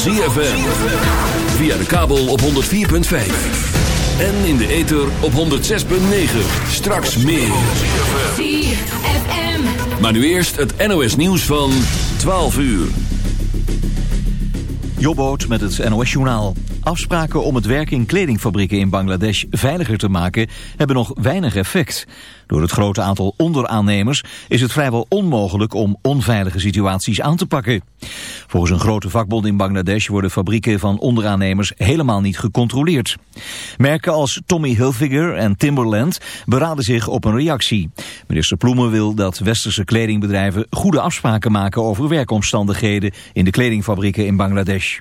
ZFM. Via de kabel op 104.5. En in de ether op 106.9. Straks meer. ZFM. Maar nu eerst het NOS nieuws van 12 uur. Jobboot met het NOS journaal. Afspraken om het werk in kledingfabrieken in Bangladesh veiliger te maken hebben nog weinig effect. Door het grote aantal onderaannemers is het vrijwel onmogelijk om onveilige situaties aan te pakken. Volgens een grote vakbond in Bangladesh worden fabrieken van onderaannemers helemaal niet gecontroleerd. Merken als Tommy Hilfiger en Timberland beraden zich op een reactie. Minister Ploemen wil dat westerse kledingbedrijven goede afspraken maken over werkomstandigheden in de kledingfabrieken in Bangladesh.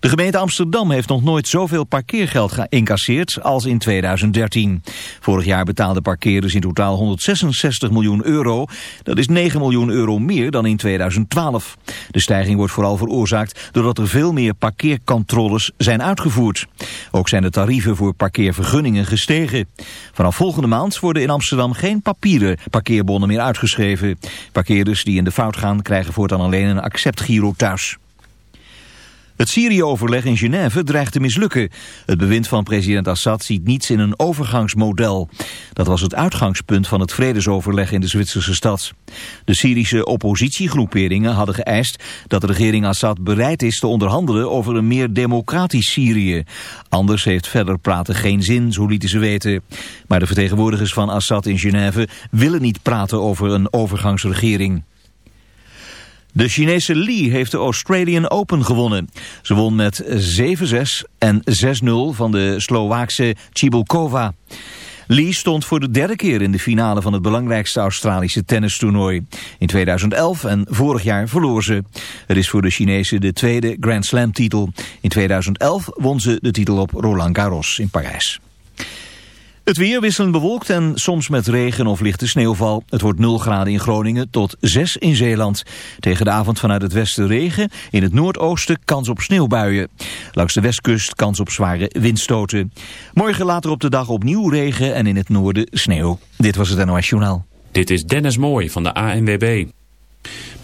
De gemeente Amsterdam heeft nog nooit zoveel parkeergeld geïncasseerd als in 2013. Vorig jaar betaalden parkeerders in totaal 166 miljoen euro. Dat is 9 miljoen euro meer dan in 2012. De stijging wordt vooral veroorzaakt doordat er veel meer parkeercontroles zijn uitgevoerd. Ook zijn de tarieven voor parkeervergunningen gestegen. Vanaf volgende maand worden in Amsterdam geen papieren parkeerbonnen meer uitgeschreven. Parkeerders die in de fout gaan krijgen voortaan alleen een acceptgiro thuis. Het Syrië-overleg in Genève dreigt te mislukken. Het bewind van president Assad ziet niets in een overgangsmodel. Dat was het uitgangspunt van het vredesoverleg in de Zwitserse stad. De Syrische oppositiegroeperingen hadden geëist dat de regering Assad bereid is te onderhandelen over een meer democratisch Syrië. Anders heeft verder praten geen zin, zo lieten ze weten. Maar de vertegenwoordigers van Assad in Genève willen niet praten over een overgangsregering. De Chinese Li heeft de Australian Open gewonnen. Ze won met 7-6 en 6-0 van de Slovaakse Cibulkova. Lee stond voor de derde keer in de finale van het belangrijkste Australische tennistoernooi. In 2011 en vorig jaar verloor ze. Het is voor de Chinese de tweede Grand Slam titel. In 2011 won ze de titel op Roland Garros in Parijs. Het weer wisselend bewolkt en soms met regen of lichte sneeuwval. Het wordt 0 graden in Groningen tot 6 in Zeeland. Tegen de avond vanuit het westen regen. In het noordoosten kans op sneeuwbuien. Langs de westkust kans op zware windstoten. Morgen later op de dag opnieuw regen en in het noorden sneeuw. Dit was het NOS Journaal. Dit is Dennis Mooi van de ANWB.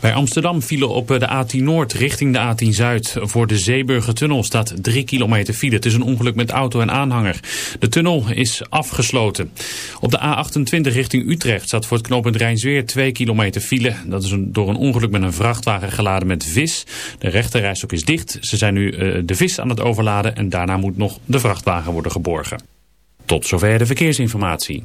Bij Amsterdam vielen op de A10 Noord richting de A10 Zuid. Voor de Zeeburgertunnel staat 3 kilometer file. Het is een ongeluk met auto en aanhanger. De tunnel is afgesloten. Op de A28 richting Utrecht staat voor het knooppunt Rijnsweer 2 kilometer file. Dat is door een ongeluk met een vrachtwagen geladen met vis. De rechterrijstok is dicht. Ze zijn nu uh, de vis aan het overladen en daarna moet nog de vrachtwagen worden geborgen. Tot zover de verkeersinformatie.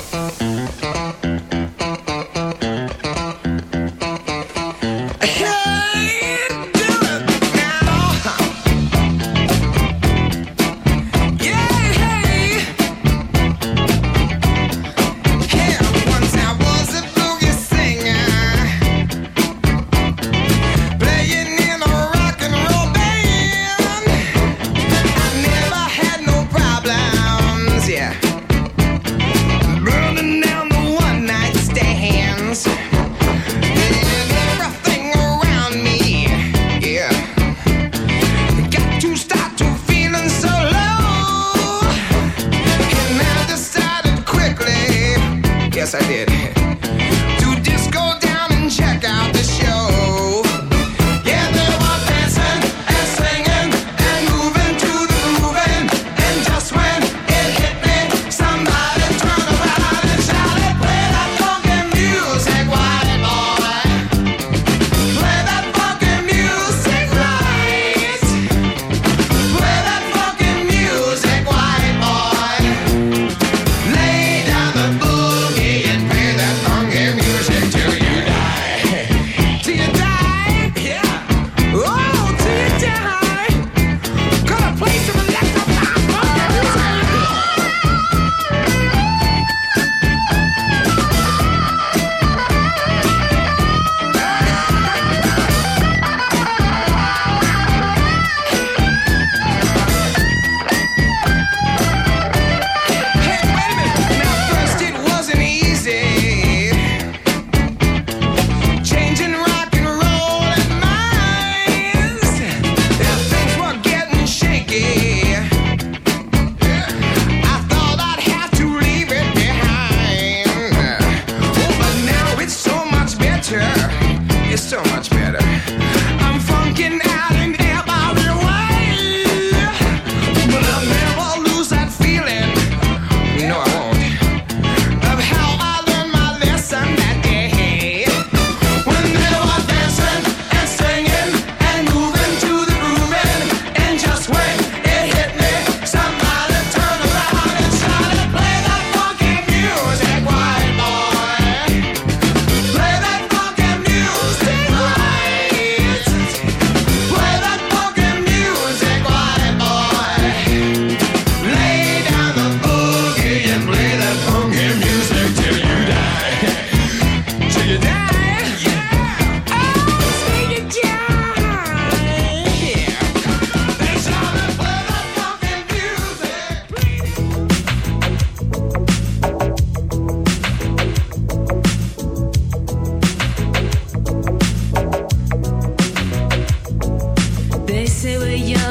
say we're young.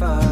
far.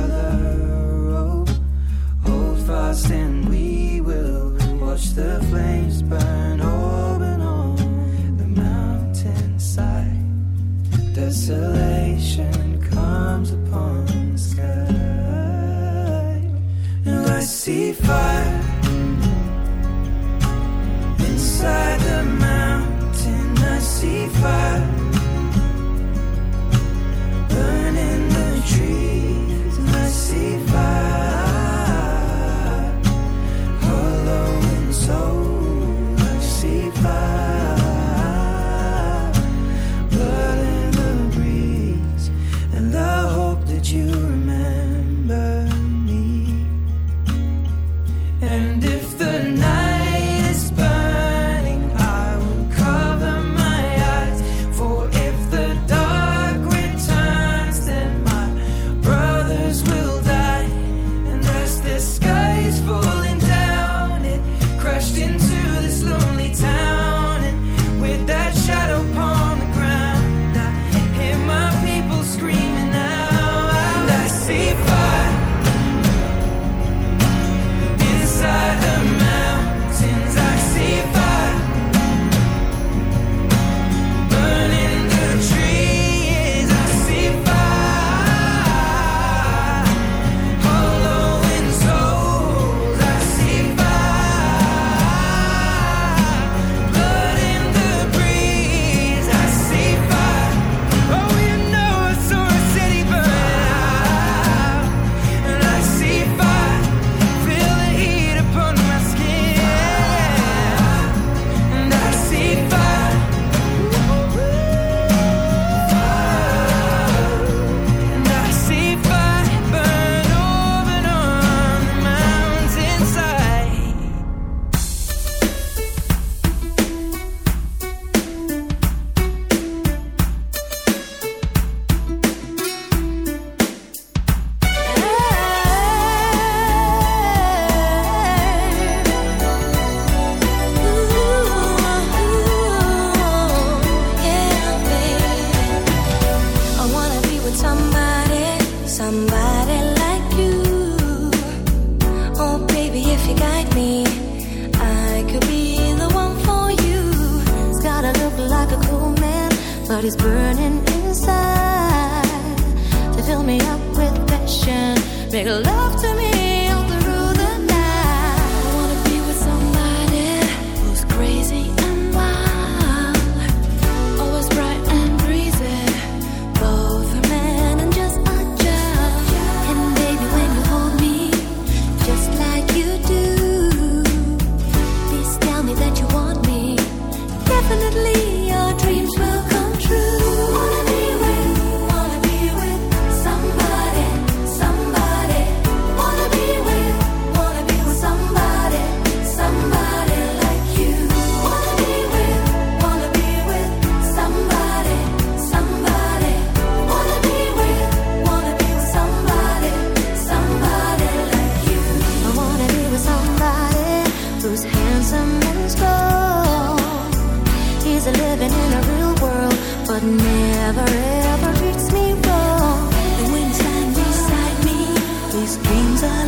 His dreams are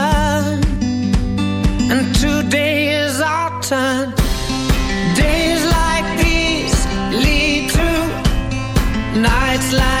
sun. Days like these lead to nights like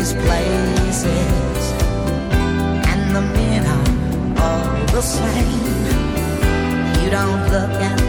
these places, and the men are all the same. You don't look at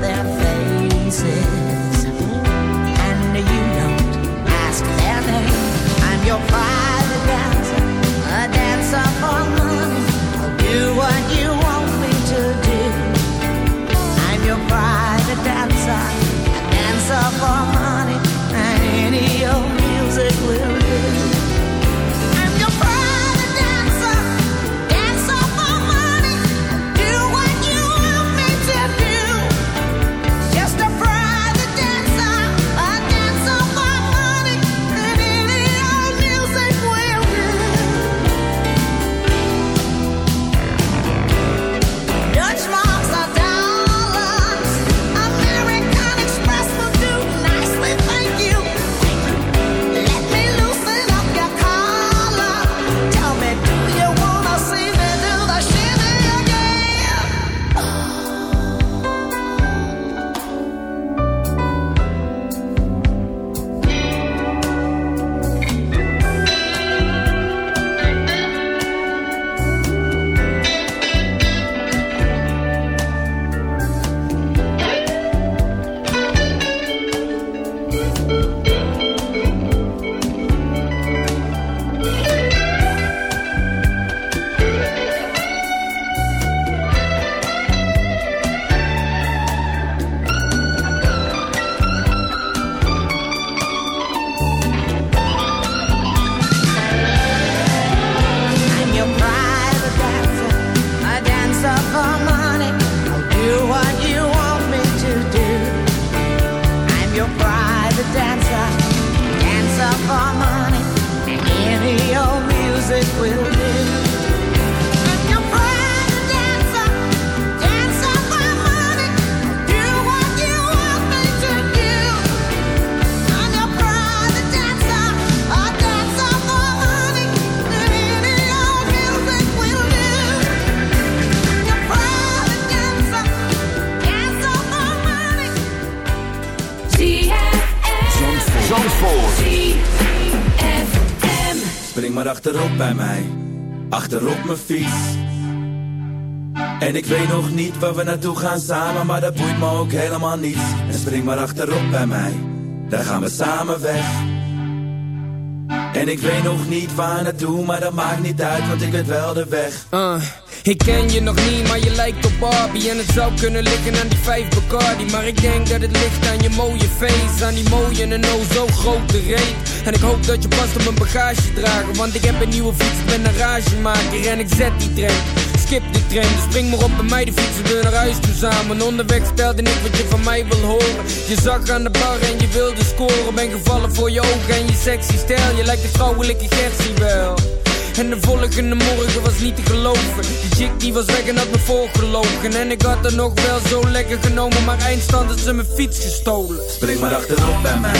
achterop mijn fiets. En ik weet nog niet waar we naartoe gaan samen, maar dat boeit me ook helemaal niet. En spring maar achterop bij mij, daar gaan we samen weg. En ik weet nog niet waar naartoe, maar dat maakt niet uit, want ik weet wel de weg. Uh, ik ken je nog niet, maar je lijkt op Barbie En het zou kunnen liggen aan die vijf Bacardi Maar ik denk dat het ligt aan je mooie face Aan die mooie en oh zo grote reet En ik hoop dat je past op mijn bagage dragen Want ik heb een nieuwe fiets, ik ben een ragemaker En ik zet die trein, skip die trein Dus spring maar op bij mij, de fietsen we naar huis toe samen. Onderweg stelde ik wat je van mij wil horen. Je zag aan de bar en je wilde scoren Ben gevallen voor je ogen en je sexy stijl. Je lijkt de vrouwelijke Gertie wel. En de volgende morgen was niet te geloven. Die chick die was weg en had me voorgelogen. En ik had er nog wel zo lekker genomen Maar eindstand had ze mijn fiets gestolen. Spring maar achterop bij mij,